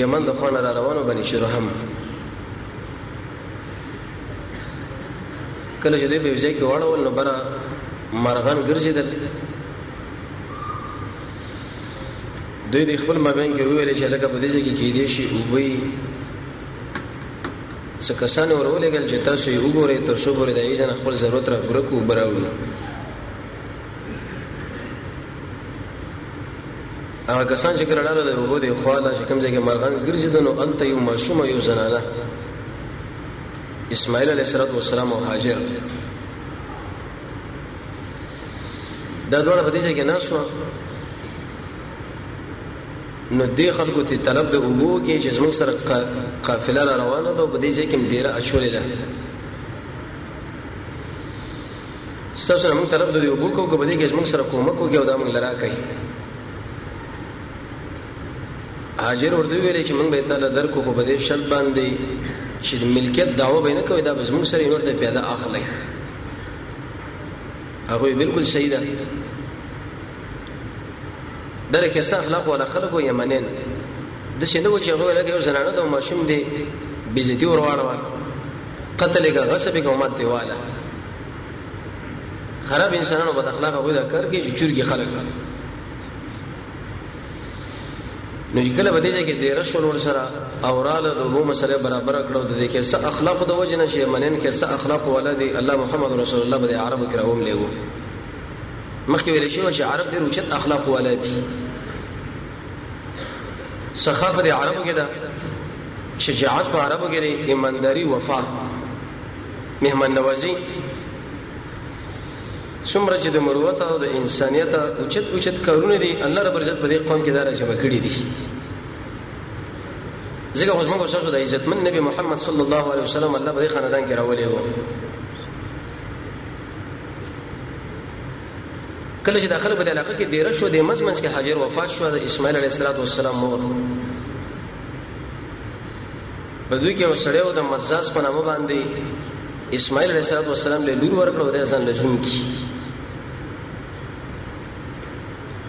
یمن د خوانه را روانو بني شرهم کله چې دوی په ځای کې واړول نو برا مرغان ګرځیدل دوی د خپل مابین کې ویل چې لکه په دې ځای کې کې دي شي او وی څه کسان ورولېګل چې تاسو یې وګورئ تر څو پورې د ایزن خپل ضرورت را پوره کو براوړي هغه کسان چې کله لاله د اوبو د خواله چې کوم ځای کې مرغان ګرځي دنو انت یو ماشوم یو زنانه اسماعیل علیه السلام او هاجر دا دواړه په دې ځای کې ناسو نو دې خلکو ته طلب د اوبو کې چې زموږ سره قافله را روانه ده په دې ځای کې مدیره اچولې ده ستاسو نه موږ طلب د یو بوکو کو بده کې موږ سره کومک وکړي او دا موږ لرا کوي هاجر ورته ویل چې موږ به تعالی درکو خو بده شرط باندې چې ملکیت داوا به نه کوي دا بس موږ سره ورته پیدا اخلي هغه بالکل صحیح ده درکه څه اخلاق ولا خلکو یمنین د شنو چې هغه لکه یو زنانه د ماشوم دی بیزتی ورواړه قتل کا غصب کا امت دیواله خراب انسانانو بد اخلاق غوې دا کار کوي چې چورګي خلک نو کله به دې کې د رشول ور سره اوراله د وو مسله برابر کړو د دې کې س اخلاق د وجنه شي منن کې س اخلاق ولدي الله محمد رسول الله به عربو کراوم لیو مخکې ویل شو چې عرب ډېر اوچت اخلاق ولدي سخا په عربو کې ده شجاعت په عربو کې ده ایمانداری وفا مهمن نوازی څومره چې د مروت او د انسانيت اوچت اوچت کارونه دي الله رب عزت په دې قوم کې دارا جمع کړی دي ځکه خو زموږ شاسو د عزت من نبی محمد صلی الله علیه وسلم الله په دې خاندان کې راولې وو کله چې داخله په دې علاقه کې ډیر شو د مزمنس کې حاضر وفات شو د اسماعیل علیه السلام مور په دوی کې وسړی او د مزاز په نامه باندې اسماعیل علیه السلام له لور ورکړو د ځان لژون کی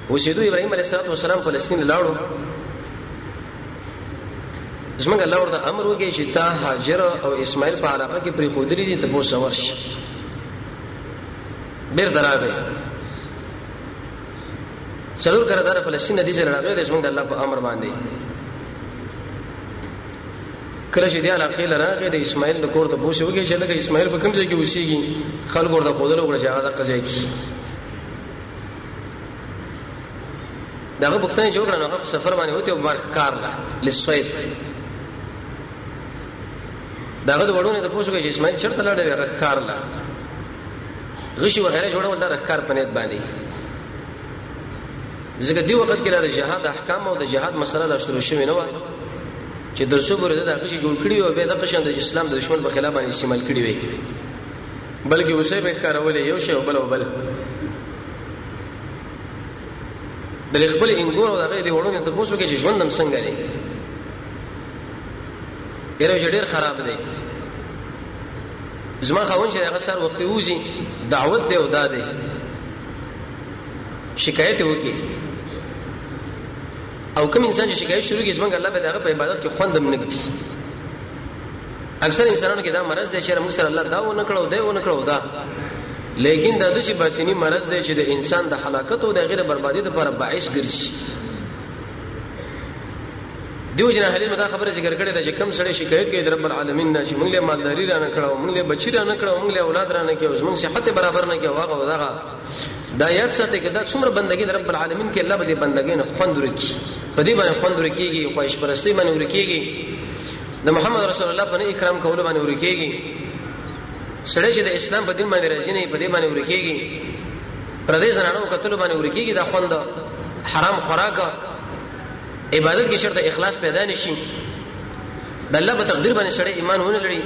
وسیدو ابراهيم عليه السلام فلسطین لاړو زمونږ الله ورته امر وکړي چې تا هاجر او اسماعیل په علاقه کې پری خودري دي ته پوسه ورشي بیر دراغه څلور کړه دا فلسطین د دې سره راغلی د شمن د الله په امر باندې کله چې دی علاقه لراغه د اسماعیل د کور ته بوشه وږي چې لکه اسماعیل په کوم ځای کې اوسېږي خلک ورته خودل وکړي چې هغه د قضا کې داغه بوختنه جوړ کړه هغه سفر باندې وته او مرګ کار لا لسویت داغه د وړونه د پوسو کې اسماعیل چرته لړې وغه کار لا غشي وغیرہ جوړول دا رخکار پنيت باندې ځکه دی وخت کې د جهاد احکام او د جهاد مسله لا شروع شوه نه و چې د صبر د غشي جوړ کړی او به د قشن د اسلام د دشمن په خلاف باندې استعمال کړی وي بلکې اوسه به کارول یو شی او بل او بل د خپل انګور او دغه دی وړونه ته پوسو کې چې ژوندم څنګه دی یره چې ډیر خراب دی زما خاون چې هغه سر وخت وځي دعوت دی او دا دی شکایت وکي او کوم انسان چې شکایت شروع کوي زمونږ الله به دغه په عبادت کې خوندم نه کوي اکثر انسانانو کې دا مرض دی چې موږ سره الله دا و نه کړو دا و نه کړو دا لیکن دا د شي باطینی مرض دی چې د انسان د حلاکت او د غیر بربادي لپاره باعث ګرځي دیو جن اهلی مدا خبره ذکر کړې ده چې کم سړی شکایت کوي د رب العالمین نه چې موږ له مالداری را نه کړو موږ له بچی را نه کړو موږ له اولاد را نه کړو موږ صحت برابر نه کړو هغه ودغه دا یاد ساتي چې دا څومره بندګي د رب العالمین کې الله به دې بندګي نه خوند ورکی په دې باندې خوند ورکیږي خواهش پرستی باندې ورکیږي د محمد رسول الله باندې اکرام کول باندې ورکیږي سړی چې د اسلام په دین باندې راځي نه په دې باندې ورکیږي پردې زنانو کتلو باندې ورکیږي دا خوند حرام خوراک عبادت کې شرط اخلاص پیدا نشي د الله په تقدیر باندې سړی ایمان ونه لري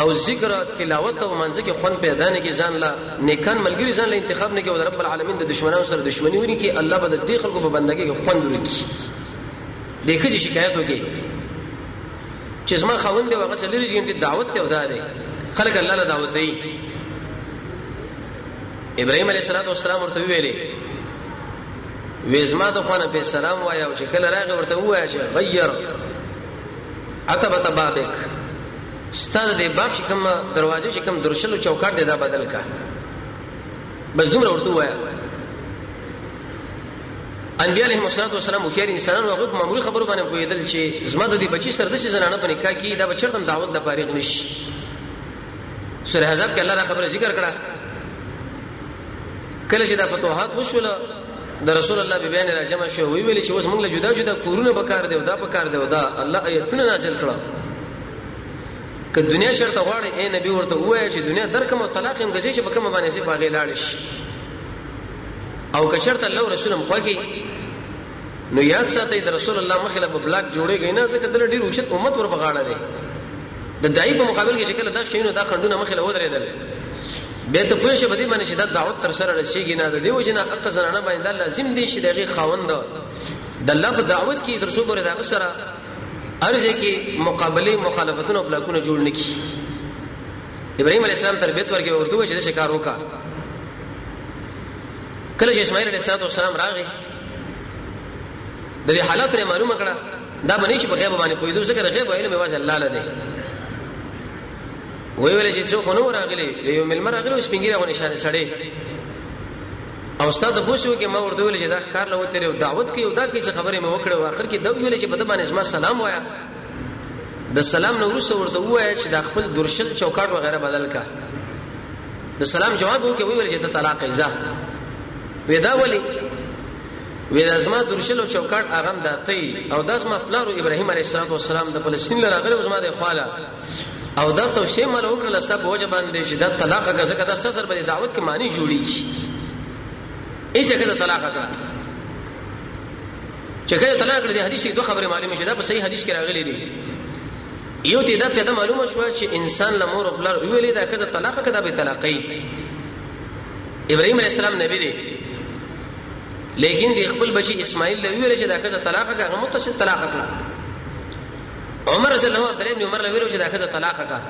او ذکر تلاوت او منځ کې خوند پیدا نه کې ځان لا نیکان ملګری ځان لا انتخاب نه کې او رب العالمین د دشمنانو سره دشمنی ونی کې الله به د دې خلکو په بندګۍ کې خوند ورکړي دغه شکایت وکړي چې زما خاوند دی هغه څلوري جنټي دعوت ته ودا دی خلک الله له دعوت دی ابراهيم عليه السلام ورته ویلې وېزما د خوانه په سلام وایا او چې کله راغی ورته وایا چې غیر عتبت بابک ستاد دې باب چې کوم دروازه چې کوم درشل چوکاټ دې دا بدل کا بس دومره ورته وایا انبیاء علیهم الصلاه والسلام وکړي انسانانو هغه په معمولی خبرو باندې پوهیدل چې زما د دې بچی سره د زنانه په نکاح کې دا بچر دم دعوت د فارغ نشي سورہ حزب کې الله را خبره ذکر کړه کله چې دا فتوحات وشول د رسول الله به بیان را جمع شو وی ویل چې اوس موږ له جدا جدا کورونه پکار دی او دا پکار دی او دا الله آیتونه نازل کړه که دنیا چرته غواړي اے نبی ورته وایي چې دنیا درکم او طلاق هم غزي چې په کوم باندې سي باغې لاړ شي او که چرته الله رسول هم خوږي نو یاد ساتي د رسول الله مخله په بلاک جوړيږي نه ځکه دل ډیر اوچت امت ور بغاړه دي د دای په مقابل کې چې کله دا شینو دا خندونه مخله ودرېدل به ته پوه شې بده باندې چې دا دعوت تر سره رسیږي نه د دیو جنا حق زنانه باندې لازم دي چې دغه خاوند د الله په دعوت کې درسو پورې دا سره ارزه کې مقابله مخالفتونه او بلاکونه جوړ نکي ابراهيم عليه السلام تربيت ورکې ورته و چې شکار وکا کله چې اسماعیل عليه السلام راغی د دې حالات نه معلومه کړه دا باندې چې په غیب باندې پوي دوی ذکر غیب علم واځه الله له دې وی ویل چې څو خنو راغلي یو ملمر راغلي اوس پنګیره غو نشانه سړې او استاد د بوسو کې ما ورته ویل چې دا کار له وته او دعوت کې او دا کې چې خبرې مې وکړې او اخر کې دا ویل چې په دې باندې زما سلام وایا د سلام نو ورسره ورته وایا چې دا خپل درشل چوکاټ وغیرہ بدل کا د سلام جواب وکړي ویل چې ته طلاق ایزا ودا ولی ودا زما درشل او چوکاټ اغم داتې او داسما فلارو ابراهيم عليه السلام د فلسطین لراغره زما د خواله او دا توصیه مله وکړه لستا په وجه باندې چې دا طلاق کا ځکه دا سر باندې دعوت کې معنی جوړیږي ایسه کده طلاق کا چې کله طلاق لري حدیث دوه خبره معلومه شي دا په صحیح حدیث کې راغلي دي یو ته دا پیدا معلومه شو چې انسان له مور خپل ویلې دا کزه طلاق کده به طلاقې ابراهيم عليه السلام نبی دی لیکن د خپل بچي اسماعیل له ویل چې دا کزه طلاق هغه متصل طلاق کړه عمر رضی الله عبد الله بن عمر لویلو چې دا خزه طلاق کا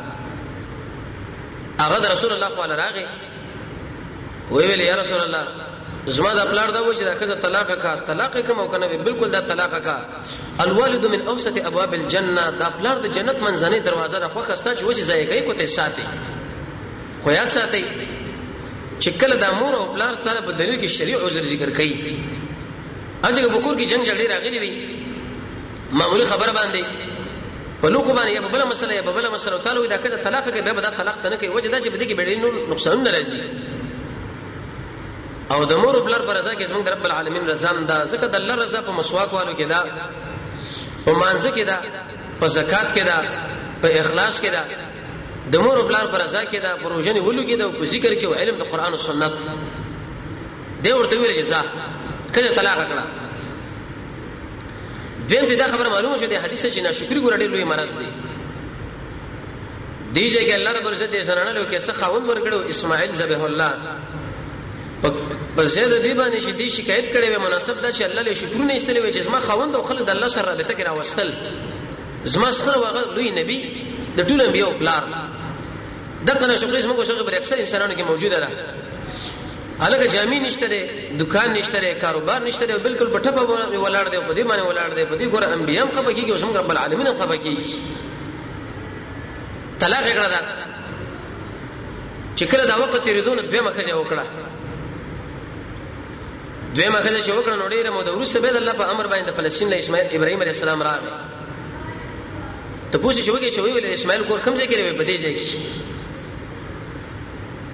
هغه رسول الله صلی الله علیه وی ویل یا رسول الله زما دا پلار دا و چې دا خزه طلاق کا طلاق کوم او کنه بالکل دا طلاق کا الوالد من اوسط ابواب الجنه دا پلار د جنت منځنۍ دروازه را خوښه ستا چې وځي ځای کوي کوته ساتي خو یاد ساتي چې کله د مور او پلار سره په دلیل کې شریع عذر ذکر کړي اځه بکور کې جنگ جګړه راغلي وي معمولی خبره باندې په لوخو باندې یا په بل مسله یا په بل مسله تعالی وي دا کله طلاق کې به دا طلاق ته نه کوي وجه دا چې بده کې به نور نقصان نه راځي او د مور بلر پر رضا کې زموږ رب العالمین رضا هم دا ځکه د الله رضا په مسواک والو کې دا په مانزه کې دا په زکات کې دا په اخلاص کې دا د مور بلر پر رضا کې دا پروژنې ولو کې دا په ذکر کې او علم د قران او سنت دی ورته ویل جزاء کله طلاق کړه دیم دې دا خبره معلومه شوه د حدیث چې ناشکری ګور ډېر لوی مرز دی دی چې الله رب عزت دې زنانه له کې څه خاون ورګړو اسماعیل ذبح الله په زید دی باندې چې دی شکایت کړي وي مناسب دا چې الله له شکرونه ایستلې وي چې زما خاوند او خلک د الله سره رابطه کې راوستل زما سره وغه لوی نبی د ټول انبیو بلار دا کنه شکرې زموږ شغل بر اکثر انسانانو کې موجوده ده الګ جامع نشته لري دکان نشته لري کاروبار نشته لري بالکل په ټپه ولاړ دی په دې باندې ولاړ دی په دې ګوره انبيام خپه کیږي او څنګه رب العالمین خپه کیږي طلاق کړه دا چې کله دا وخت تیریدون دوه مخه ځای وکړه دوی مخه چې وکړه نو ډیره مو د روسه به الله په امر باندې فلسطین له اسماعیل ابراهیم علی السلام راغی ته پوښتنه چې وګړي چې ویل اسماعیل کور کوم ځای کې لري په دې ځای کې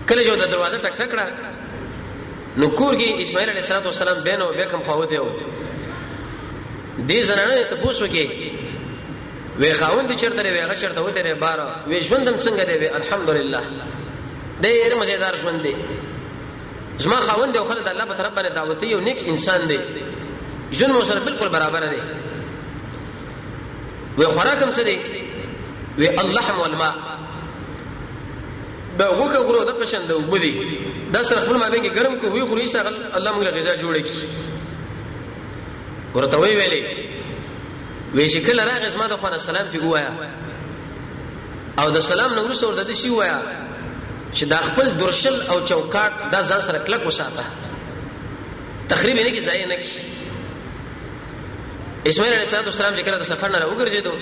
کله چې د دروازه ټک ټک کړه نو کور کې اسماعیل علیه السلام بینه او بکم خو دی و دې زنانه ته پوښتنه کې وی خاوند چرته وی هغه چرته وته نه بار وی ژوندم څنګه دی وی الحمدلله دې یې مزیدار ژوند دی زما خاوند او خلک د الله په طرف باندې دعوت یو نیک انسان دی ژوند مو سره بالکل برابر دی وی خوراکم سره وی اللحم والماء د غوخه غرو د قشن د وګ دي دا سره خپل مابین کې ګرم کو وی خوري شغل الله موږ غذا جوړ کی ورته وی ویلې وی چې کله راغې زما د خو سلام دی وایا او د سلام نو ورسره ورته شي وایا چې دا خپل درشل او چوکاټ دا ځان سره کلک وساته تخریب نه کی ځای نه کی اسماعیل علیه السلام چې کله د سفر نه راوګرځیدو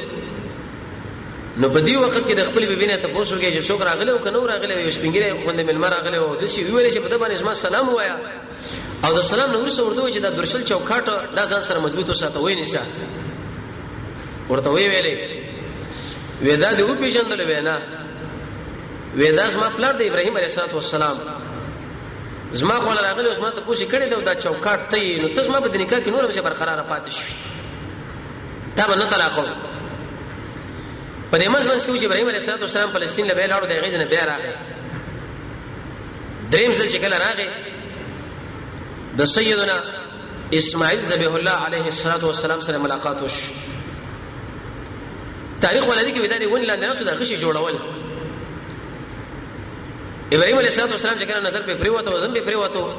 نو په دې وخت کې د خپل بیبي نه تاسو کې چې څوک راغلی او کنه راغلی یو سپینګری خوند ملما راغلی او د سی ویل چې په دې باندې زما سلام وایا او د سلام نور سره ورته چې دا درشل چوکاټ دا ځان سره مضبوط وساته وای نه ساته ورته وی ویلې ودا دې و پیژندل وینا ودا زما پلار د ابراهیم علیه السلام زما خو راغلی او زما ته پوښتنه کړې دا چوکاټ ته نو تاسو ما په دې نکاح کې نور هم برقرار پاتې شوې دا به نه طلاقو په دې منځ منځ کې چې ابراهيم عليه السلام فلسطین له ویل اړو د غیز نه بیا راغی دریم ځل چې کله راغی د سیدنا اسماعیل ذبیح الله علیه الصلاۃ والسلام سره ملاقات وش تاریخ ولري کې وداري ون لاندې نفسه د غشي جوړول ابراهيم عليه السلام چې کله نظر په پریوته وزن په پریوته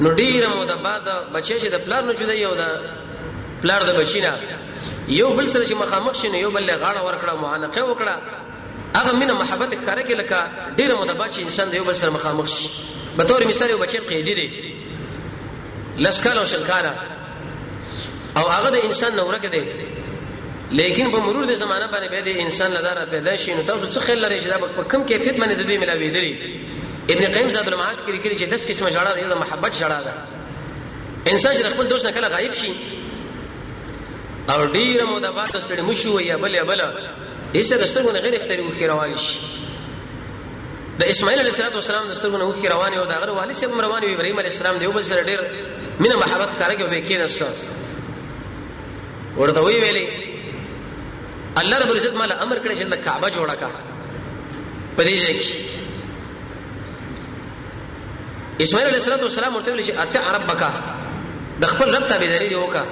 نو ډیره مو د بعد بچی چې د پلان نه جوړي او د پلار د بچی نه یو بل سره چې مخامخ شنه یو بل غاړه ورکړه معانقه وکړه هغه مینه محبت کاره کې لکه ډیره مدبا چې انسان د یو بل سره مخامخ شي به تور مثال یو بچی قیدی دی لسکال او شلکاله او هغه د انسان نو ورګه دی لیکن په مرور د زمانه باندې به د انسان لدار پیدا شي نو تاسو څه خل لري چې دا په کم کیفیت باندې د دې ملاوي دي ابن قیم زاد المعاد کې لیکلي چې 10 قسمه جړه د محبت جړه ده انسان چې خپل دوست نه کله غایب شي او ډیره مو د بعد ستړي مشو یا بل یا بل ایسه د سترګو نه غیر اختیاري وکړي روان شي د اسماعیل علیه السلام د سترګو نه وکړي روان او د غره والي سره روان وي ابراهيم علیه السلام دی وبل سره ډیر مینه محبت کارګه وې کې نس ورته وی ویلي الله رب العزت مال امر کړی چې د کعبه جوړه کا پدې ځای کې اسماعیل علیه السلام ورته ویل چې اته ربک د خپل رب ته بيدری دی وکا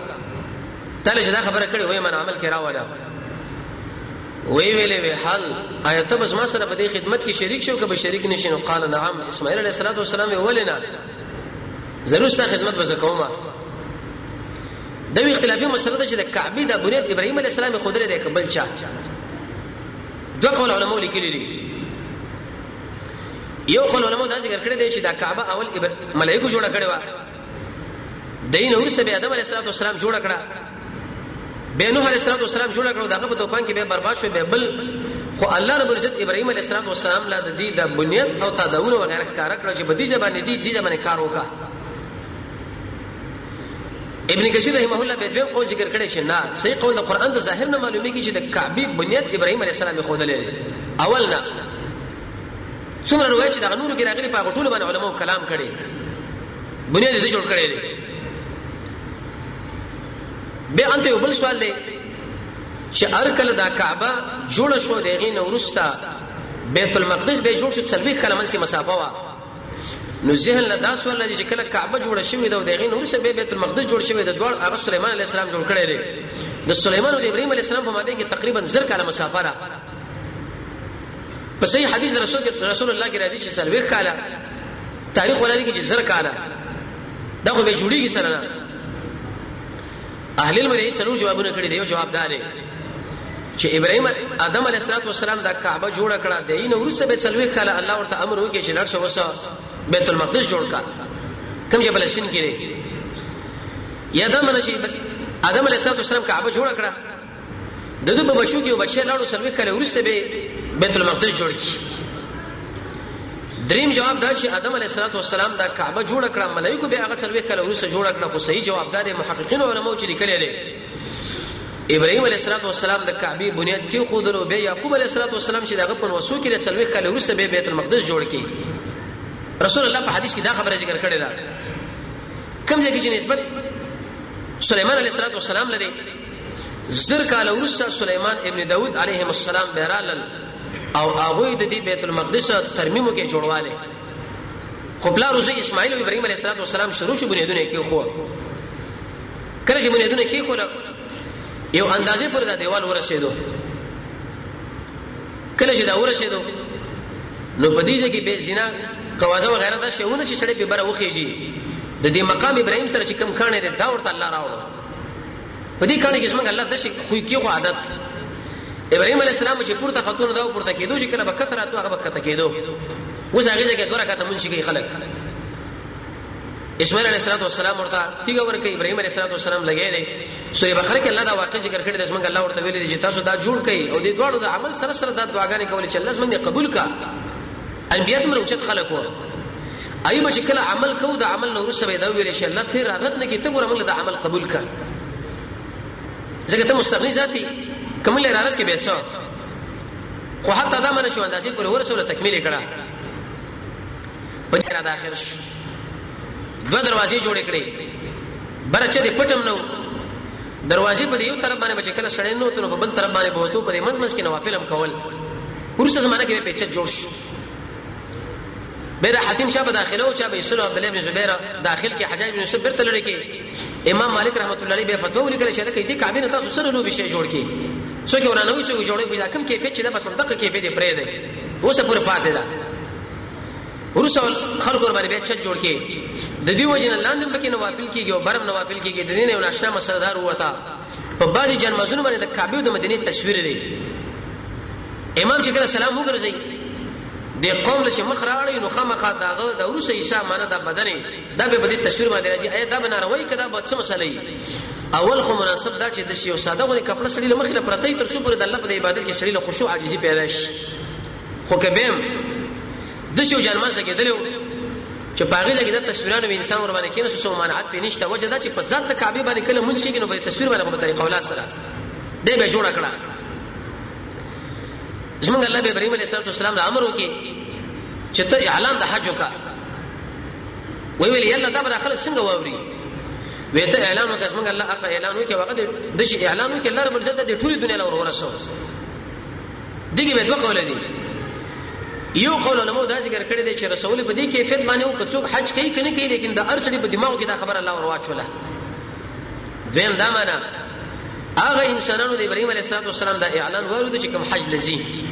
تل چې دا خبره کړې وای من عمل کرا ولا وی ویلې وی حل آیت بس ما سره په دې خدمت کې شریک شو که به شریک نشي نو قال نعم اسماعیل علیه السلام ویلنا ضرور ستا خدمت به زکوما د وی اختلافي مسله ده چې د کعبه د بنیت ابراهيم عليه السلام خدای دې کبل چا دوه قول علماء لیکلي دي یو قول علماء دا ذکر کړی دی چې دا کعبه اول ملائکه جوړ کړی و دین ورسه به آدم علیه السلام جوړ کړه به نوح علیه السلام جوړ کړو دغه په توپان کې به برباد شو به بل خو الله رب عزت ابراهيم عليه السلام لا د دې د بنیت او تداول وغیرہ کار کړ چې بدی ځبانه دي دي ځبانه کار وکړه ابن کثیر رحمه الله به دویم قول ذکر کړی چې نه صحیح قول د قران د ظاهر نه معلومیږي چې د کعبه بنیاد ابراهیم علیه السلام خو دلې اول نه څومره روایت چې د نور کې راغلي په غټول باندې علماو کلام کړي بنیاد دې جوړ کړی به انته یو بل سوال دی چې هر کله دا کعبه جوړ شو دغه نورستا بیت المقدس به جوړ شو څلوي کلمنس کې مسافه وا نو ذهن له داس ول چې کله کعبه جوړه شوې ده او دغه نور سه بیت المقدس جوړ شوې ده دوړ هغه سليمان عليه السلام جوړ کړی دی د سليمان او ابراهيم عليه السلام په مابه کې تقریبا زر کاله مسافه ده په صحیح حدیث رسول رسول الله کې راځي چې سلوي کاله تاریخ ولري کې زر کاله دا خو به جوړیږي سره نه اهل علم لري څلور جوابونه کړی دی یو جواب دار چې ابراهيم ادم عليه السلام د کعبه جوړ کړه د یې نورسه به څلوي کاله الله ورته امر وکړي چې لړ شو وسه بیت المقدس جوړ کړه کوم چې فلسطین کې یا دا منه چې ادم عليه السلام کعبه جوړ کړه د دې په بچو کې بچی لاړو سلوي کله ورسته به بیت المقدس جوړ کی دریم جواب دا چې آدم علیه السلام دا کعبه جوړ کړه ملایکو به هغه سلوي کله ورسته جوړ کړه خو صحیح جواب دا دی محققین علماء چې لیکلي دي ابراهيم عليه السلام د کعبه بنیاد کې خود ورو به يعقوب عليه السلام چې دغه په وسو کې د سلوي کله ورسته به بیت المقدس جوړ کی رسول الله په حدیث کې دا خبره ذکر کړې ده کوم ځای کې چې نسبت سليمان عليه السلام لري زر کال ورسته سليمان ابن داود عليه السلام بهرالل او هغه د دې بیت المقدس ترمیمو کې جوړواله خو بلا روزي اسماعیل او ابراهيم عليه السلام شروع شو بنیادونه کې خو کله چې بنیادونه کې خو یو اندازې پر دا دیوال ورسېدو کله چې دا ورسېدو نو په دې کې به زنا کوازه وغیرہ دا شیونه چې سړی به بره وخیږي د دې مقام ابراهيم سره چې کم خانه ده دا ورته الله راوړو په دې کانه کې څنګه الله د شي خو کې خو عادت ابراهيم عليه السلام چې پورته خاتون دا پورته کېدو چې کله وخت راتو هغه وخت کېدو اوس هغه ځای کې دوه رکعات مونږ کې خلک اسماعیل علیہ الصلوۃ والسلام ورته تیګه ورکه ابراهیم علیہ الصلوۃ والسلام لګی دی سورې بقره کې الله دا واقع ذکر کړی د اسمنګ الله ورته ویلي چې تاسو دا جوړ کړئ او د دوړو د عمل سره سره دا دعاګانې کولې چې الله زمونږ قبول کا انبیا دومره اوچت خلک وو ای به چې کله عمل کوو د عمل نه وروسته به دا ویل شي الله ته رغت نه کی ته ګوره موږ د عمل قبول کړ ځکه ته مستغنی ذاتی کوم له رغت کې به څه خو حتی دا منه شو اندازې پر ورسوله تکمیل کړه په دې را د اخر شو دو دروازې جوړ کړې برچه دې پټم نو دروازې په یو طرف باندې بچ کله سړې نو ته په بل طرف باندې بوتو په منځ منځ کې نوافل هم کول ورسته زمانه کې پیچ جوړ شو به د حاتم شاه په داخله او چا به سره عبد الله بن زبیر داخل کې حجاج بن یوسف برته لړ کې امام مالک رحمت الله علیه به فتوا ولیکل چې لکه دې کابینه تاسو سره لوبي شي جوړ کې څو کې ورانه وي چې جوړې بیا کم کیفیت چې د بس منطقه کیفیت پرې ده اوسه پر فاتې ده ورسول خلق ور باندې چت جوړ کې د دې وجنه لاندې پکې نوافل کېږي او برم نوافل کېږي د دې نه یو ناشنا مسله دار وتا په بعضی جنمازونو باندې د کعبه او د مدینه تصویر دی امام چې کله سلام وګرځي د قوم له چې مخ راړي نو خامخا داغه د روسه عیسی معنی د بدن د به بدی تصویر باندې راځي اې دا بنا روي کدا به څه مسلې اول خو مناسب دا چې د شیو ساده غونې کپړه سړی له مخ له پرتې تر څو پر د الله په عبادت کې سړی له خشوع عاجزي پیدا شي خو که بیم د شو جنماز کې دلو چې پاغه ځای کې د تصویرانو به انسان ور باندې کینې سو مانعات پې نشته وجه دا چې په ذات د کعبه باندې کله مونږ کېږي نو په تصویر باندې په طریقه ولا سره دې به جوړ کړه زمونږ الله به ابراهيم عليه السلام له امر وکي چې ته اعلان د حج وکړه وی ویل یلا دا بر خلک څنګه واوري وی ته اعلان وکړه زمونږ الله اخ اعلان وکړي وخت د شي اعلان وکړي الله رب عزت د ټولي دنیا لور ورسو دغه به دوه قول دي یو قول علماء دا ذکر کړی دی چې رسول په دې کیفیت باندې او کڅوک حج کوي کنه کوي لیکن د ارسړي په دماغ کې دا خبره الله ورواچوله دویم دا معنا هغه انسانانو د ابراهيم عليه السلام دا اعلان ورود چې کوم حج لذي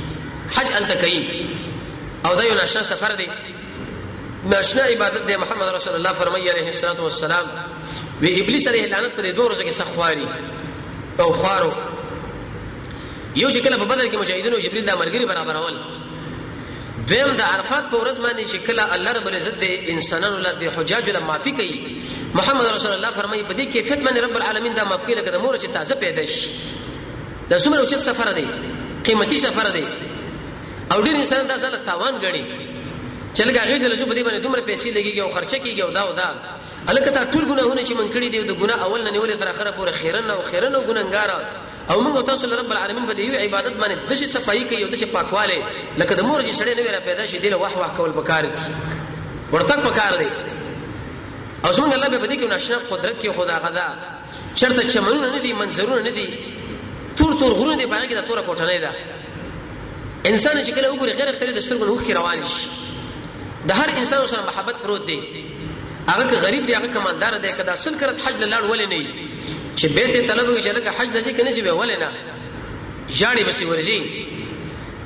حج انت کوي او دا یو نشه سفر دی ناشنا عبادت دی محمد رسول الله فرمایي عليه الصلاه والسلام وی ابلیس علیه لعنت په دې دوه ورځو کې سخواري او خوارو یو چې کله په بدر کې مجاهدینو جبريل د مرګري برابرول دویم د عرفات په ورځ باندې چې کله الله رب العزت د انسانانو له د حجاج له معافي کوي محمد رسول الله فرمایي په دې کې فتح من رب العالمین دا معافي لکه د مور چې تازه پیدا شي دا څومره اوچت سفر دی قیمتي سفر دی او ډیر انسان دا ځل تاوان غړي چې لږه غیږه لږه په دې باندې دومره پیسې لګيږي او خرچه کیږي او دا او دا الکه دا ټول ګناهونه چې من کړی دی د ګناه اول نه نیولې تر اخره پورې خیرن او خیرن او ګناګار او موږ او تاسو له رب العالمین په دې یوې عبادت باندې داسې صفایي کوي او داسې پاکوالی لکه د مور چې سړی نوی را پیدا شي دې له واه واه کول پکار دي ورتګ پکار دی او څنګه الله به دې کې ناشنا قدرت کې خدا غدا چرته چمنونه نه دي منظرونه نه دي تور تور غرونه دي باندې دا تور کوټه نه ده انسان چې کله وګوري غیر اختیاري د سترګو نه وښکي روان شي د هر انسان سره محبت پروت دی هغه که غریب دی هغه کمالدار دی کدا سل کرت حج لاړ ولې نه چې به ته طلب وي چې لکه حج لږه کنه چې ولې نه جاړي بس ورځي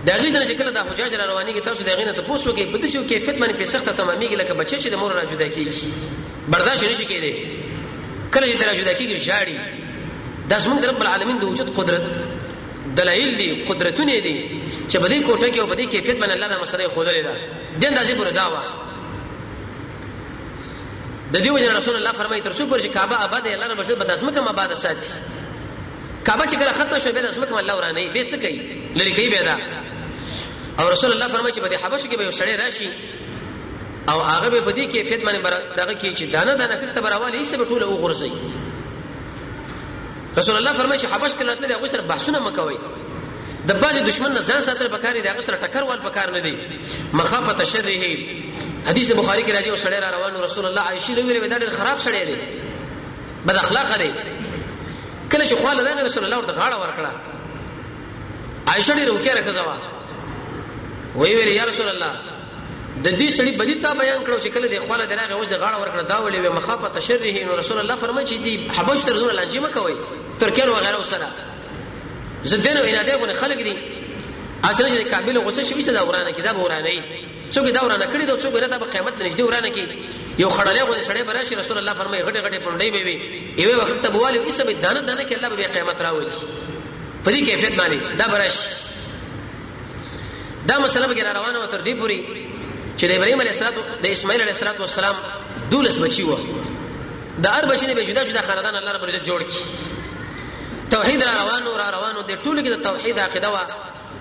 دا غي درجه کله د حجاج را رواني کې تاسو دا غي نه ته پوسو کې په دې شو کې فتمن په سخته تمامي کې لکه بچي چې د مور را جدا کیږي برداشت نشي کېدی کله چې درجه جدا کیږي جاړي دا زموږ رب العالمین د وجود قدرت دلایل دي قدرتونه دي چې په دې کوټه کې او په دې کیفیت باندې الله نه مسله خو درې ده د اندازې پر ځاوه د دې وجه رسول الله فرمایي تر څو پر چې کعبه آباد یا لاره مسجد بداس مکه ما بعد سات کعبه چې کله ختم شوه به داس مکه الله ورانه به څه کوي لری کوي به دا او رسول الله فرمایي چې په دې حبشو کې به یو سړی راشي او هغه به په دې کیفیت باندې دغه کې چې دانه دانه کښته براوالي سه ټوله وغورځي رسول الله فرمایي چې حبش کې راتلل هغه سره بحثونه مکوي د بعضی دشمن نه ځان ساتل پکار دی هغه سره ټکر وال پکار نه دی مخافت شره حدیث بخاری کې راځي او سړی را روان رسول الله عائشې له ویلې دا ډېر خراب سړی دی بد اخلاق دی کله چې خواله راغی رسول الله ورته غاړه ورکړه عائشې ډېر وکړه کزوا وی ویل یا رسول الله د دې سړي بدی تا بیان کړو چې کله د خواله دراغه اوس د غاړه ورکړه دا ولې مخافت شره نو رسول الله فرمایي چې دی حبش تر زور لانجه مکوي ترکیان وغیرہ وسره زدن او اراده غو خلک دي اصل چې کابل غوسه شوی څه دا ورانه کې دا ورانه ای څوک دا ورانه کړی دا څوک رضا په قیامت نشدې ورانه کې یو خړلې غو سړې براشي رسول الله فرمایي غټه غټه پونډې به وي ایوه وخت ته بواله او سبې دانه دانه کې الله به قیامت راولي په دې کیفیت باندې دا براش دا مسله به روانه و تر دې پوري چې د ابراهيم عليه السلام د اسماعیل عليه السلام دولس بچي و د ار بچي نه به جدا جدا خاندان الله رب عزت جوړ کړي توحید را روانو را روانو د ټولو کې د توحید عقیده وا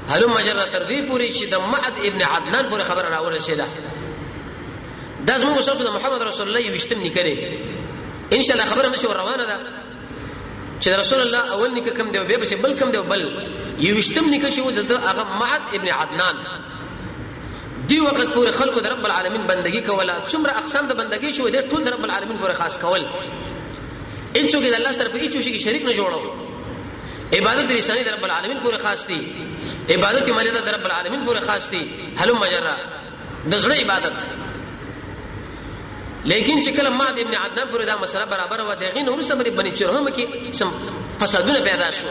هلو مجره تر دې پوری چې د معد ابن عدنان پورې خبره را ورسېده د زموږ سره د محمد رسول الله یوشتم نکره ان شاء الله خبره مشه روانه ده چې رسول الله اول نکه کم دی او به بل کم دی بل یوشتم نکه چې د هغه معد ابن عدنان دی وخت پورې خلکو د رب العالمین بندگی کوله څومره اقسام د بندگی شو د ټول د رب العالمین پورې خاص کول هیڅوک د الله سره په هیڅ شي کې شریک نه جوړو عبادت رسانی در رب العالمین پورې خاص دي عبادت مریضه در رب العالمین پورې خاص دي هلو مجرا د زړه عبادت لیکن چې کله ماد ابن عدنان پورې دا مسله برابر و دغه نور سره بنی چرهم کې فسادونه پیدا شو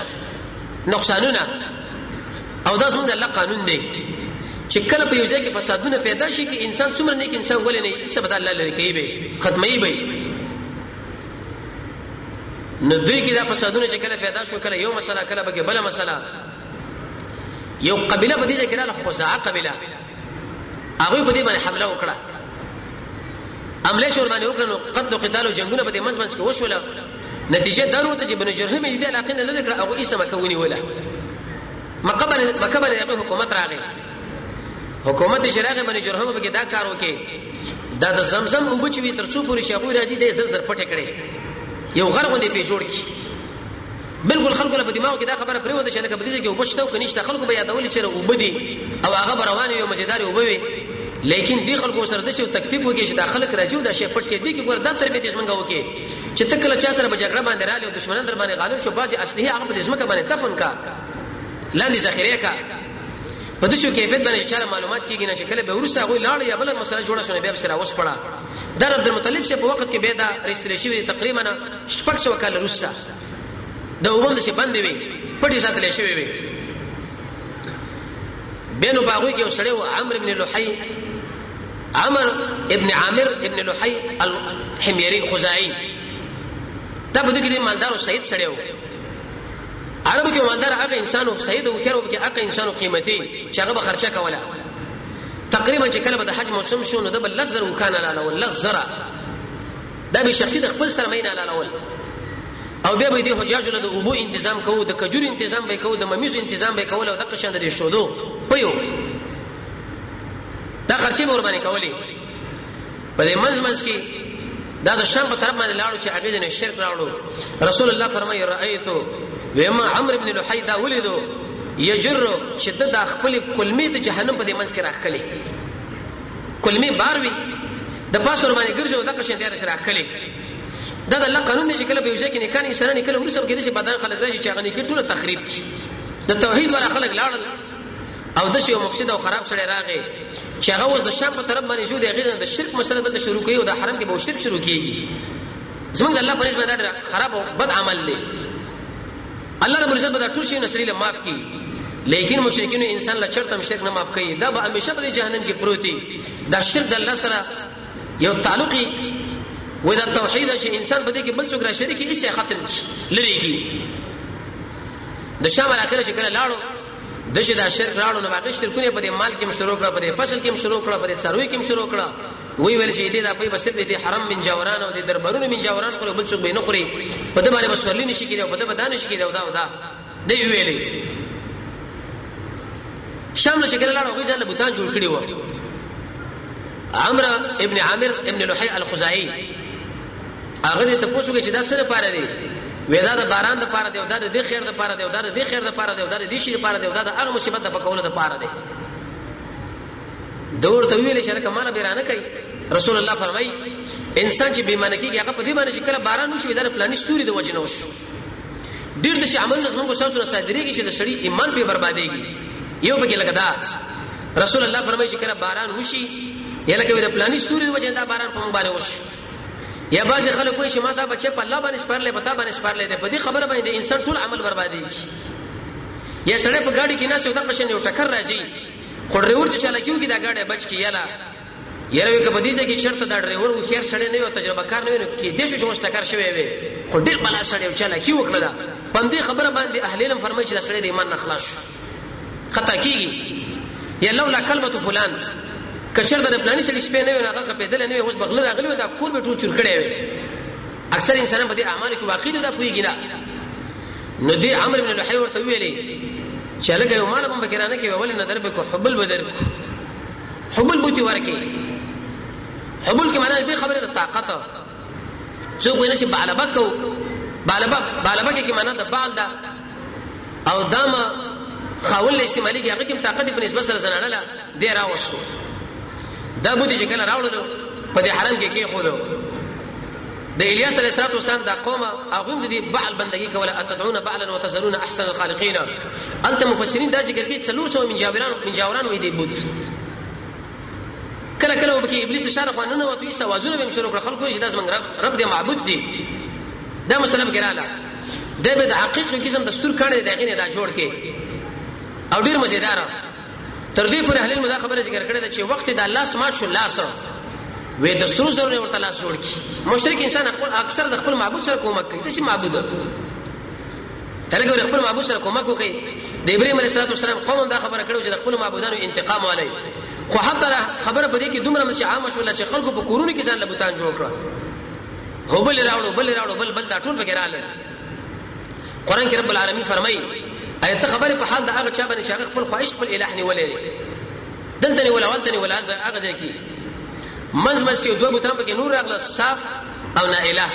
نقصانونه او دا زموږ د الله قانون دی چې کله په یو ځای کې فسادونه پیدا شي کې انسان څومره نیک انسان ولې نه څه به الله لري کوي به ختمي به نو دوی کې دا فسادونه چې کله پیدا شو کله یو مسله کله به بل مسله یو قبيله په دې ځای کې رااله خزاعه قبيله هغه په دې باندې حمله وکړه حمله شو باندې وکړه نو قد قتال او جنگونه په دې منځ منځ کې وشول نتیجه درو ته چې بنو جرهم دې علاقې نه لري کړه او ایسه مکه ونی ولا مکه باندې مکه باندې حکومت راغی حکومت چې راغی بنو جرهم به دا کار وکړي دا د زمزم او بچوي تر څو پورې چې هغه راځي دې زر زر پټ کړي یو غرغ دې په جوړ کی بلکل خلکو له په دماغو کې دا خبره پریوته چې لکه په دې ځای کې اوبه شته او که نشته خلکو به یادول چې اوبه دي او هغه به روانې وي او مزیدارې اوبه وي لیکن دی خلکو سره د شي تکتیک وکړي چې دا خلک راځي او دا شی پټ کې دي کې ګور دا تربیه دې څنګه وکړي چې ته کله چا سره په جګړه باندې رااله او دشمنان در باندې غالب شو بعضي اصلي هغه په دې ځمکه باندې تفن کا لاندې ذخیره کا په دې شو کیفیت باندې چې معلومات کیږي نه چې کله به ورسره غوي لاړ یا بل مسله جوړه شونه بیا سره اوس پړه در عبد المطلب شه په وخت کې به دا رسل شي تقریبا شپږ سو کال وروسته د اوبم د شي بند وي پټي ساتل شوی وي بینو باغوي کې وسړیو عمرو ابن لحي عمر ابن عامر ابن لحي الحميري خزاعي دا په دې کې مالدار او سید سړیو عربو کې مالدار هغه انسان او سید او خیر او کې هغه انسان او قیمتي چې هغه به خرچه کوله تقریبا چې کله به د حج موسم شو نو د بل لزر وکانه لاله ولزر دا به شخصي د خپل سرمایې نه حلالول او بیا به د حجاجو له د اوبو انتظام کوو د کجور انتظام به کوو د ممیزو انتظام به کوو او د قشان د شودو پیو دا خرچې به ورباندې کولې په دې منځ منځ کې دا د شام په طرف باندې لاړو چې هغه دې شرک راوړو رسول الله فرمایي رأيتو وما عمرو ابن لحي دا ولیدو یجر چې د خپل کلمې د جهنم په دې منځ کې راخلي کلمې بار وي د پاس ور باندې ګرځي او دغه شین دی چې راخلي دا د الله قانون دی چې کله په یو ځای کې نکاح نه سره نکاح ورسره کې چې بدن خلک راځي چې هغه نکاح ټول تخریب شي د توحید ولا خلک لاړل او د شی مفسد او خراب سره راغی چې هغه اوس د شام په طرف باندې جو دی غیر د شرک مسله د شروع کوي او د حرم کې به شرک شروع کیږي زمونږ الله پرېز به دا خراب او بد عمل دی الله رب عزت به دا ټول شی نسری له معاف کړي لیکن مشرکین انسان لا چرته شرک نه معاف کوي دا به همیشه په جهنم کې پروت دي دا شرک د الله سره یو تعلق وي دا توحید چې انسان په دې کې بل څوک را شریک یې سه ختم لري کی د شام الاخره چې کله لاړو د شه دا شرک راړو نو هغه شرکونه په دې مال کې مشروع کړه په دې فصل کې مشروع کړه په دې سروي کې مشروع کړه وی ویل چې دې دا په بسر دې حرم من جوران او دې دربارونو من جوران خو بل څوک به نه خوري په دې باندې مسولین شي کېږي او په دې بدانه شي کېږي او دا او دا دی ویلې شام له شکل لاړو غوځل بوتان جوړ کړی و عمرو ابن عامر ابن لحی الخزاعی هغه دې ته پوښتنه چې دا څه لپاره دی ودا د باران د پاره دی او دا د خیر د پاره دی او دا د خیر د پاره دی او دا د شي د پاره دی او دا د هغه مصیبت د پکولو د پاره دی دور ته ویل شي لکه مال بیرانه کوي رسول الله فرمای انسان چې بیمانه کیږي هغه په دې باندې چې کله باران وشي دا پلاني ستوري د وجنه وشي ډیر د شي عملونه زموږ په شاوسره صادریږي چې د شړی ایمان په بربادېږي یو پکې لکه دا رسول الله فرمایي چې کله باران وشي یا لکه د پلاني ستوري وجه دا باران په مونږ باندې وشي یا بعض خلک وایي چې ما دا بچي په الله باندې سپارلې پتا باندې سپارلې ده په دې خبره باندې انسان ټول عمل بربادېږي یا سړی په ګاډي کې نه څه د قشن یو ټکر راځي خو ډریور چې چالاکیو کې دا ګاډي بچ کیاله یاره وی کبدی ځکه چرته دا ډرایور و خیر سړی نه یو تجربه کار نه ویني کې د شو چې مست کار شوی وي خو ډیر بلا سړی او چاله کی وکړه دا باندې خبره باندې اهل علم فرمایي چې دا سړی د ایمان نه خلاص شو خطا کیږي یا لولا کلمه فلان کچر د پلاني سړي شپې نه وي هغه په دل نه وي اوس بغل راغلی دا کور به ټول چور کړي وي اکثر انسانان په دې اعمال کې واقع دي دا پويږي نه نو دې عمرو بن لحي ورته ویلي چې لکه یو مال هم بکرانه کې ولې نظر به کو حبل بدر کو حبل بوتي ورکه حبل کې معنی دې خبره د طاقت څوک ویل چې بالبا کو بالبا بالبا کې معنی د بال دا او دما خاول استعمالي کې هغه کې طاقت په نسبت سره زنانه لا دی راوښو دا بوتي چې کله راوړل په دې حرم کې کې خو د الیاس علیه السلام د قومه هغه د دې بعل بندگی کوله اتدعون بعلا وتزرون احسن الخالقین هلته مفسرین دا ذکر کوي څلور سوه منجاوران منجاوران وي دی بت کله کله وبکې ابلیس د شاره خوانه نه وته ایسته وازونه به شروع کړ خلکو چې داس من رب رب دې معبود دی دا مسله به کړه دا به د حقیقت قسم د ستور کړي دا غینه دا جوړ کې او ډیر مزیدار تر دې پر اهل المدا خبره ذکر کړې ده چې وخت د الله سمات شو لاس وې د سترو سره نه ورته لاس جوړ کی مشرک انسان خپل اکثر د خپل معبود سره کومک کوي د شي معبود کله ګور خپل معبود سره کومک وکي د ابراهيم عليه السلام قوم دا خبره کړو چې خپل معبودانو انتقام علي خو حتی خبره په دې کې دومره مشه عام شول چې خلکو په کورونو کې ځان له بوتان جوړ کړ هو بل راوړو بل راوړو بل بل دا ټول پکې رااله قران کې رب العالمین فرمایي ایت خبره په حال دا هغه چا باندې چې هغه خپل خواهش خپل الہ نه ولري دلته نه ولا ولته نه ولا هغه ځای کې منځ مسجد دوه بوتان پکې نور راغله صاف او لا اله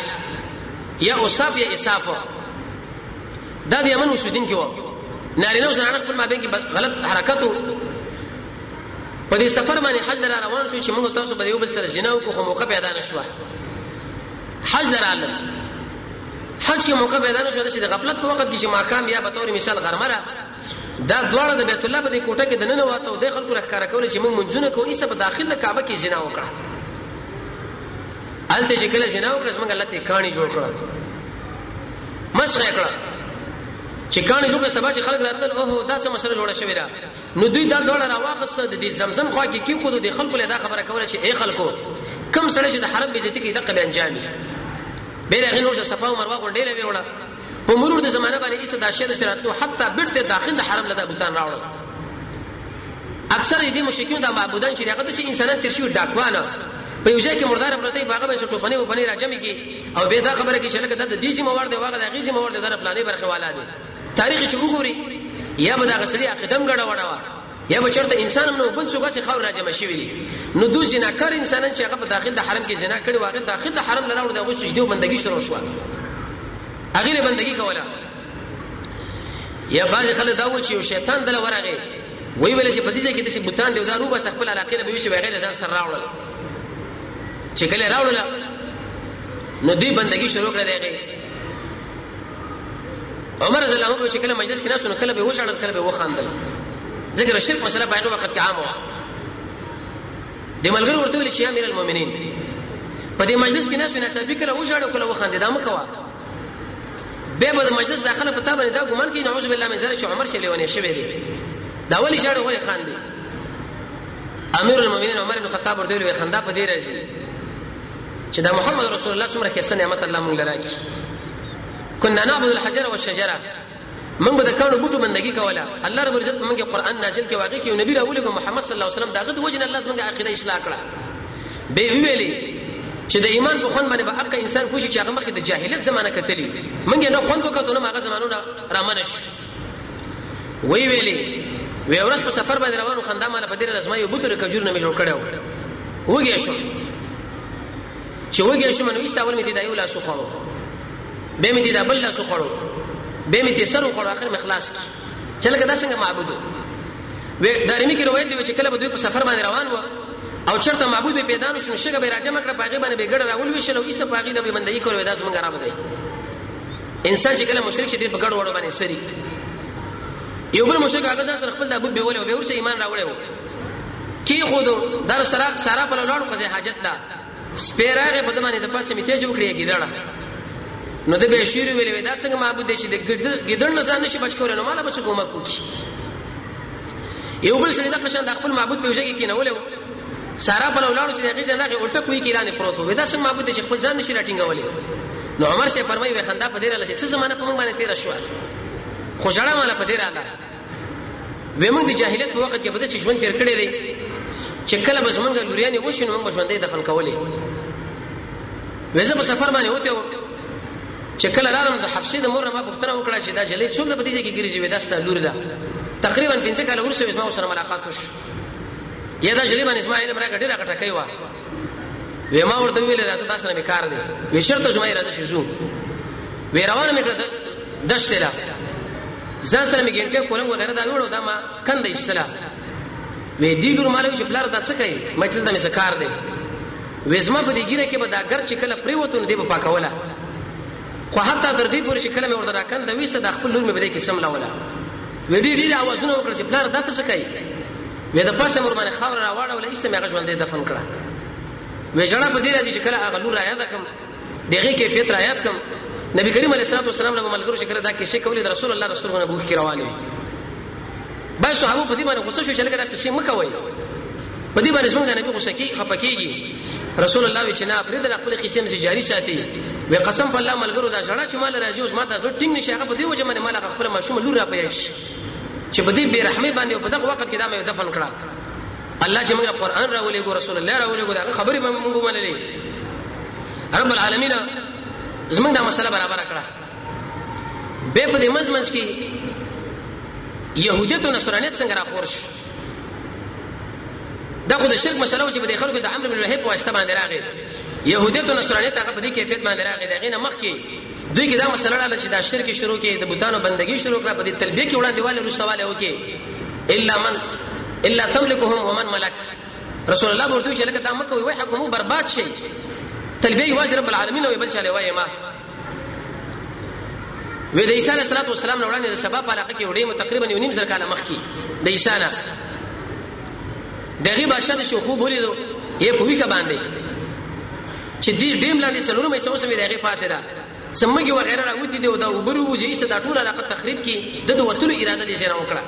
یا اوصاف یا اصاف دا د یمن اوسیدین کې و نارینه او زنانه خپل مابین کې غلط حرکت وو په دې سفر باندې حج لر روان شو چې موږ تاسو په یو بل سره جنا وکړو خو موقع پیدا نشوه حج لر عالم حج کې موقع پیدا نشوه چې د غفلت په وخت کې چې ماقام یا به تور مثال غرمره دا دواړه د بیت الله په دې کوټه کې د نن واته او د خلکو راخاره کول چې موږ منځونه کوو ایسه په داخل د کعبه کې زنا وکړه الته چې کله زنا وکړه موږ الله ته کانی جوړ کړو مسخه کړه چې کانی جوړه سبا چې خلک راتل اوه دا څه مسله جوړه شوې ده نو دوی دا دواړه راواخسته د دې زمزم خوا کې کې خود د خلکو له دا خبره کوله چې اے خلکو کم سړی چې د حرم بیزتی کې دغه به انجام وي بیره غنور صفه او مروه غونډې لوي وړه په مرور د زمانه باندې ایسه دا شر شراتلو حتی بیرته داخل د حرم لدا بوتان راوړل اکثر دې مشکین دا معبودان چې هغه د انسانان تر شوی ډاکوانه په یو ځای کې مردار پرته په هغه باندې ټوپنه و پنه راجمې کی او به دا خبره کې چې لکه د دې سیمه ور دی واغه د هغه سیمه ور دی د پلانې برخه والا دی تاریخ چې وګوري یا به دا غسړي عقیدم ګډه وډه یا به چرته انسان هم نو بل څوک چې خاور راجمع شوی دي نو دوی زناکار انسانان چې هغه په داخل د حرم کې زنا کړي واغې داخل د حرم لراوړ د هغه سجدي او بندګي شروع شو هغه له بندګي کوله یا باز خلک دا و چې شیطان دل ورغه وی ویل چې په دې ځای کې د بوتان دی دا روبه خپل علاقې نه به وشي بغیر ځان سره راوړل چې کله راوړل نو دې بندګي شروع کړې دی عمر رضی الله عنه چې کله مجلس کې ناس نو کله به وشړل کله به وخاندل ذکر شرک مسله په هغه وخت کې عام و د ملګرو ورته ویل چې امیر المؤمنین په دې مجلس کې ناس نه صاحب کله وشړل کله وخاندل دا مکوا به به د مجلس داخله په تابه دا ګمان کوي نعوذ بالله من ذلک چې عمر شلی ونی شوی دی دا ولی شړل ولی خاندي امیر المؤمنین عمر بن الخطاب ورته ویل خندا په دې راځي چې دا محمد رسول الله څومره کې سن نعمت الله مونږ لراکي كنا نعبد الحجر والشجره من بده کانو بوټو بندگی کوله الله رب عزت موږ قران نازل کې واقع کې نبی راولې کو محمد صلی الله علیه وسلم داغه د وجه الله زموږ عقیده اصلاح کړه به ویلې چې د ایمان په خوان باندې به اقا انسان کوشي چې هغه مخکې د جاهلیت زمانہ کتلی موږ نه خوان کو کتو نه هغه زمانو نه رامنش وی ویلې وی ورځ په سفر باندې روانو خندا مال په دې لازمه یو بوتره کجور نه مې جوړ کړو وګیا شو چې وګیا شو منو ایستاول مې دا یو لاس خوړو به مې دا بل لاس خوړو به مې سر خوړو اخر مې خلاص کی چې لکه دا څنګه معبودو وی دارمی کې روایت دی چې کله به دوی په سفر باندې روان و او چرته معبود به پیدا نشو شګه به راجم کړه پاګې باندې به ګډ راول وی شنو ایسه پاګې نه به بندي کول ودا څنګه را بدای انسان چې کله مشرک شي په ګډ وړو باندې سری یو بل مشرک هغه ځان سره خپل د ابو بیول او به ورسې ایمان راوړی وو کی خود در سره سره په لوړ قضې حاجت ده سپیراغه په دمانه د پاسه میته جوړ کړی ګیدړه نو د به شیر ویلې دا څنګه معبود دی چې د ګیدړ نه ځان نشي بچ کولای نو مال بچ کومه کوي یو بل سره د خشن د خپل معبود په وجه کې نه ولې سارا په لولاړو چې هغه ځنه او ټکوي کې لانه پروت وي دا سم معبود چې خپل ځان نشي راټینګولې نو عمر سي فرمایي وي خندا په دې رااله چې زمانه په مونږ باندې تیر شو خو جړه مال په دې رااله وې مونږ د جاهلیت په وخت کې بده چې ژوند تیر کړی دی چې کله به زمونږ لوريانې وشي نو مونږ ژوندې دفن کولې وېزه په سفر باندې وته چې کله لارم د حفصې د مور ما پوښتنه وکړه چې دا جلې څومره په دې کې ګرځي وې داسته لور ده تقریبا 15 کال ورسې زما سره ملاقات وشو یا دا شریف باندې اسماعیل مرګ ډیره کټه کوي وا وې ما ورته ویل راځه تاسو نه کار دی وې شرط شمه راځه شې زو وې روانه مې کړه دشت لا ځان سره مې ګنټه کولم وغیرہ دا ویړو دا ما کند ایستلا وې دی ګور مالو چې بلار دا څه کوي مچل ته مې څه کار دی وې زما په دې ګیره کې به دا ګر چې کله پریوتون دی په پاکوله خو حتی تر دې پورې چې کله مې ورته راکند وې صد خپل لور مې بده کې سم لا ولا وې ډېر ډېر اوازونه وکړ چې پلار دا ته څه کوي وې د پاسه مور باندې خاور راواړوله ایسته مې هغه ژوندې دفن کړه وې ژړا په دې راځي چې کله هغه لور راياده کم دغه کیفیت رايات کم نبی کریم علیه الصلاه والسلام له ملګرو شکر دا کې شي کولې د رسول الله رسول غنه بوخ کې روانې بس صحابه په دې باندې غوسه شو چې لکه دا څه مکوي په دې باندې څنګه نبی غوسه کې خپکیږي رسول الله وی چې نه پرې د خپل قصې مې جاری ساتي وې قسم په الله ملګرو دا ژړا چې مال راځي اوس ما د زړه ټینګ نشي هغه په دې وجه باندې مال خپل ماشوم لور را پیاچ چې په دې بیرحمي باندې په دغه وخت کې دا مې دفن کړه الله چې موږ قرآن راولې ګو رسول الله راولې ګو دا خبرې موږ منلې رب العالمین زمونږ دا مسله برابر کړه به په دې منځ منځ کې يهودیت او نصرانیت څنګه راخور شو دا خو د شرک مسله و چې په دې خلکو د عمرو بن لهب په واسطه باندې راغی يهودیت او نصرانیت هغه په دې کیفیت باندې راغی دا غینه مخ کې دوی کې دا مسله رااله چې دا شرک شروع کې د بوتانو بندگی شروع کړه په دې تلبیه کې وړاندې والے رسواله وکي الا من الا تملكهم ومن ملك رسول الله ورته چې لکه تا مکه وي حکم برباد شي تلبیه واجب رب العالمین او بل چاله وایما وې د عیسی علیه السلام نه وړاندې د سبا په علاقه کې وړې مو تقریبا یو نیم زر کاله مخکې د عیسی نه دغه بادشاہ د شوخو بولې دو یې په ویخه باندې چې دې ډیم لاندې څلورم یې سوسمې دغه پاتې ده سمګي و غیره راوتی دی او دا وبرو وځي چې دا ټول علاقه تخریب کی د دوه تلو اراده دې زنه وکړه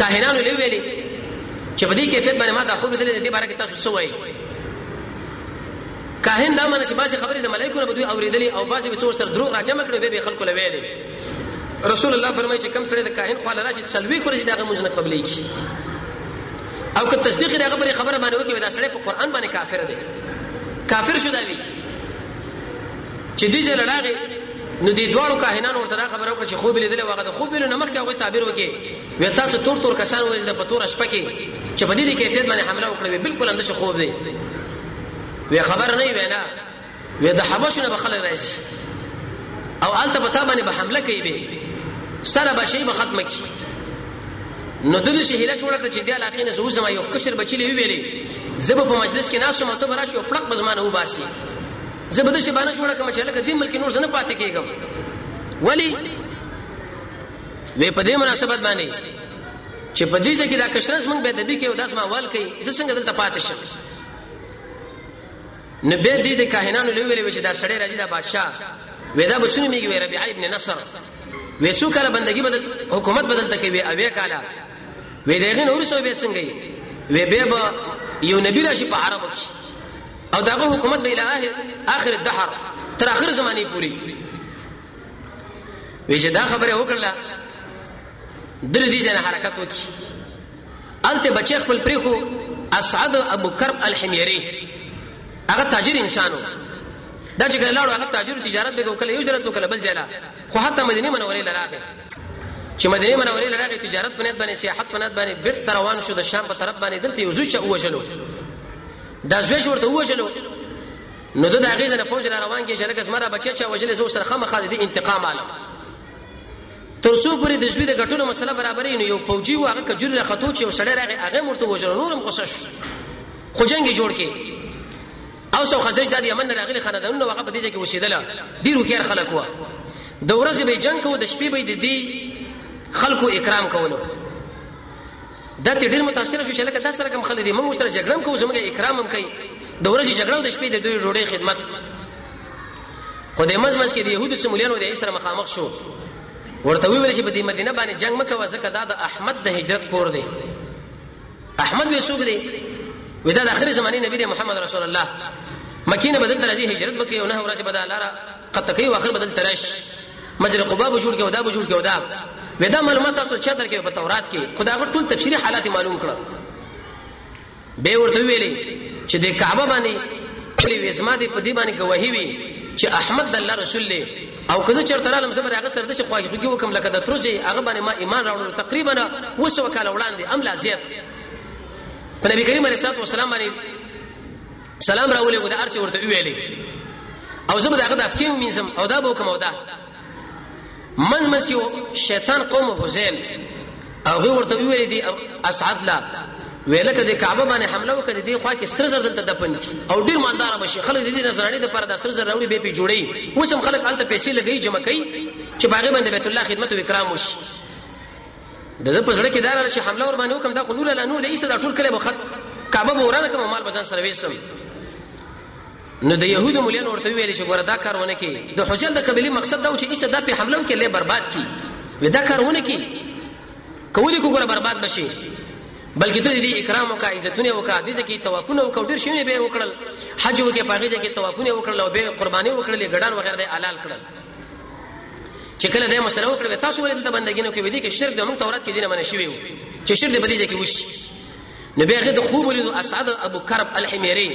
کاهنانو لوي ویلي چې په دې کیفیت باندې ما دا خو دې دې بارے کې تاسو څه وایي کاهن دا منه چې بعضې خبرې د ملائکو نه به دوی اورېدلې او بعضې به څه ورسره دروغ راجمع کړې بیا به یې خلکو له ویلې رسول الله فرمایي چې کم سړی د کاهن خواله راشي څلوېښت ورځې د هغه مونځ نه قبلېږي او که تصدیق یې د هغه پرې خبره باندې وکړي دا سړی په قرآن باندې کافر دی کافر شو دا وي چې دوی ځله راغی نو دې دواړو کاهنانو ورته دا خبره وکړه چې خوب لیدل واغه د خوب ویلو نمک هغه تعبیر وکي وی تاسو تور تور کسان ول د پتور شپه کې چې په دې کیفیت باندې حمله وکړه بالکل اندشه خوب دی وی خبر نه وی نه وی د حبش نه بخل راځي او الته په تا باندې به حمله کوي به سره بشي به ختم کی نو د دې شهله جوړ کړ چې د علاقې نه زوز ما یو کشر بچی لوي ویلې زب په مجلس کې ناسو مته براشي او پړق بزمانه وباسي زب د شبانه جوړ کړم چې لکه دې ملک نور زنه پاتې کېږم ولی وې په دې مناسبت باندې چې په دې ځکه دا کشرز موږ به د دې کې او داس ما وال کوي زه څنګه دلته پاتې شم نه به دې د کاهنانو لوي ویل چې دا سړی راځي دا بادشاہ ودا بچنه میږي وی ربيعه ابن نصر وې څو کله بندگی بدل حکومت بدل تکي وی اویا کاله وې دغه نور سو به څنګه وی به با یو نبی راشي په عربو کې او داغه حکومت به اله اخر الدهر تر اخر زمانه پوری وی چې دا خبره وکړه درې دي جن حرکت وکړي الته بچی خپل پریخو اسعد ابو کرب الحمیری هغه تاجر انسانو دا چې کله لاړو هغه تاجر تجارت به وکړي یو جرات وکړي بل ځای لا خو حتی مدینه منورې لراغه چې مدینه منورې لراغه تجارت په نیت باندې سیاحت په نیت باندې بیرته روان شو د شام په طرف باندې دلته یو ځوچ وژلو دا زوی شو ورته وژلو نو د هغه نه فوج را روان کې چې لکه زمره بچی چې وژلې زو سره خامخا دې انتقام عالم تر څو پورې د زوی د ګټلو مسله برابرې نه یو پوجي واغه کجور را خطو چې وسړی راغی هغه مرته وجر نورم غوسه شو خو جنگ جوړ کې او سو خزرج د یمن راغلي خاندانونه واغه په دې کې وسیدله ډیرو خیر خلک و د ورځې به جنگ کو د شپې به د دې خلکو اکرام کولو دا ته ډیر متاثر شو چې لکه تاسو سره کوم خلک دي موږ سره جګړه کوو زموږ اکرام هم کوي د ورځې جګړه او د شپې د دوی ډوډۍ خدمت خو د مزمز کې د يهودو سمولانو د سره مخامخ شو ورته ویل چې په دې مدینه باندې جنگ مکوه ځکه دا د احمد د هجرت کور دی احمد وې سوق دی وې دا د اخر زمانه نبی دی محمد رسول الله مکینه بدل ترځي هجرت وکي او نه ورځ بدل لاره قطع کوي واخر بدل ترش مجرا قبا به جوړ کې ودا به جوړ کې ودا ودا معلومات تاسو چا درکې په تورات کې خدا غټ ټول تفسیری حالات معلوم کړه به ورته ویلې چې د کعبه باندې کلی وزما دې په دې باندې گواهی وي چې احمد د الله رسول له او کزه چرته رالم زبر هغه سره د شي خواږه خوږي وکم لکه د تروزي هغه باندې ما ایمان راوړل تقریبا وسو کال وړاندې املا زیات په نبی کریم علیه الصلاه والسلام باندې سلام راولې غو د ارچ ورته ویلې او زه به دغه د افکیو مینځم او دا به کوم او دا منځ منځ کې شیطان قوم حزیل او غو ورته ویلې دي اسعد لا ویلکه د کعبه باندې حمله وکړه د خوا کې ستر زر دلته دپن دي او ډیر ماندار بشي خلک د دې نظرانی د پر د ستر زر راوړي به پی جوړي اوس هم خلک الته پیسې لګي جمع کوي چې باغې باندې بیت الله خدمت او اکرام وشي د ده په زړه کې دا راغله چې حمله ور باندې وکړم دا خو نور لا نور د ایسته دا ټول کلی به خط کعبه به ورانه کړم مال به ځان سره ویسم نو د يهودو مولانو ورته ویل چې ګوره دا کارونه کې د حجل د قبلي مقصد دا و چې ایسته دا په حمله کې له برباد کی وې دا کارونه کې کولی کو ګوره برباد بشي بلکې ته دې اکرام او عزتونه او دې ځکه توافونه او ډېر شي به وکړل حج وکړي پاګه ځکه توافونه وکړل او به قرباني وکړل ګډان وغیرہ د حلال کړل چې کله دې مسله وکړه تاسو ولې دلته بندګی نه کوي دي کې شرک د موږ تورات کې دینه منې شوی وو چې شرک دې بدیږي کې وشي نو به غد خوب ولید اسعد ابو کرب الحمیری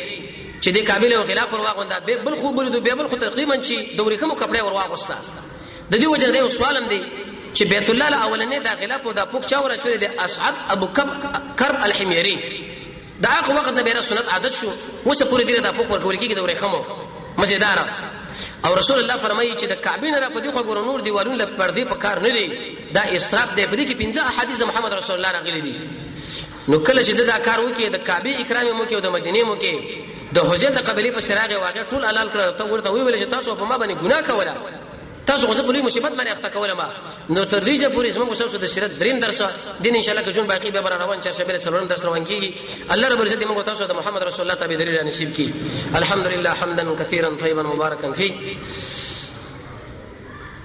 چې د کابل او خلاف ورواغوندا به بل خوب ولید به بل خو تقریبا چې دوري خمو کپڑے ورواغوستا د دې وجه دې سوالم دی چې بیت الله الاولنې دا غلاف او دا پوک چا ورچولې د اسعد ابو کرب الحمیری د هغه وخت نه به سنت عادت شو اوس پورې دې دا پوک ورکول کېږي د ورېخمو مزیدار او رسول الله فرمایي چې د کعبین را په دې خو ګور نور دیوالونه لپ پر دې په کار نه دی دا اسراف دی په دې کې پنځه احادیث د محمد رسول الله راغلي دي نو کله چې دا کار وکړي د کعبه اکرام مو کې او د مدینه مو کې د حجر د قبلي په سراغ واقع ټول حلال کړ ته ورته ویل چې تاسو په ما باندې ګناه کوله تاسو خو زه په لوی مصیبت باندې اخته کولم نو تر دې چې پوری زموږ تاسو د شرط دریم درس دین ان شاء الله که جون باقی به روان چا شبیر سلام درس روان کیږي الله رب عزت موږ تاسو د محمد رسول الله تابع درې نصیب کی الحمدلله حمدا كثيرا طيبا مباركا فيه